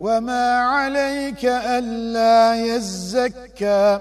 وما عليك ألا يزكى